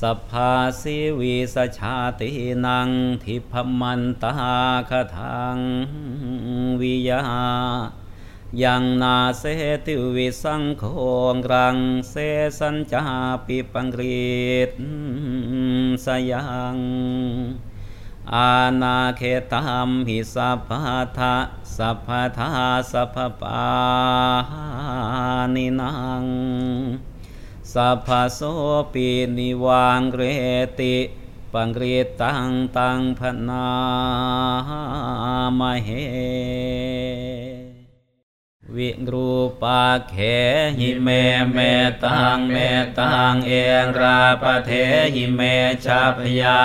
สัพพาสิวิสชาตินังทิพมันตาคทังวิยายังนาเสติวิสังโฆรังเสสัญจาปิปังกรีตสยังอาณาเขตามหิสัพพทะสัพพทาสัพพปานินัง สัพพโสปีนิวังเรติปังเรตังตังพนามเห วิรูปักเขหิเมเมตตังเมตตังเอราปะเถหิเมฉัพยาปุต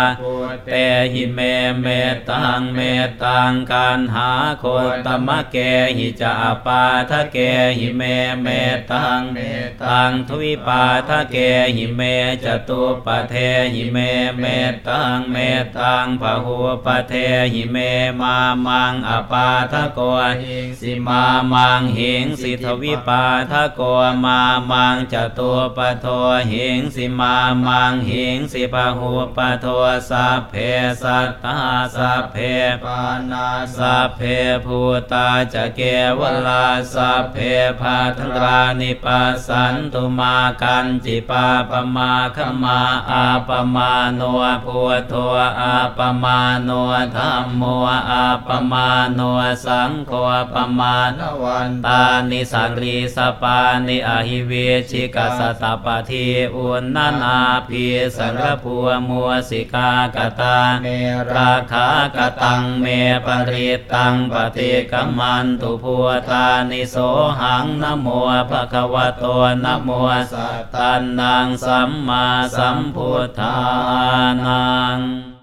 เตหิเมเมตตังเมตตังกัณหาโคตมะเกหิจาปาทะเกหิเมเมตตังเมตตังทิปาทะเกหิเมจตุปปะเทหิเมเมตตังเมตตังพหุปปะเทหิเมมามังอปาทะโกหิงสิมามังหิงสิทิปาทะโกมามังจตุปปะโทหิงสิมามังหิงสิพหุปปะโทสัพเพสัตตาสัพเพปาณาสัพเพภูตาจะเกวลาสัพเพภัทรานิปัสสันตุมากิญจิปาปมาคมาอัปปมาโณพุทโธอัปปมาโณธัมโมอัปปมาโณสังโฆปมาณวันตานิสิริงสปานิอหิวิจฉิกาสตปทีอุณนานาพีสังรพัวมัวสิกากตาเมราคากตังเมปริตังปฏิกัมมันตุพัวตานิโสหังนโมภะคะวะโตนโมสัตตันนังสัมมาสัมพุทธานัง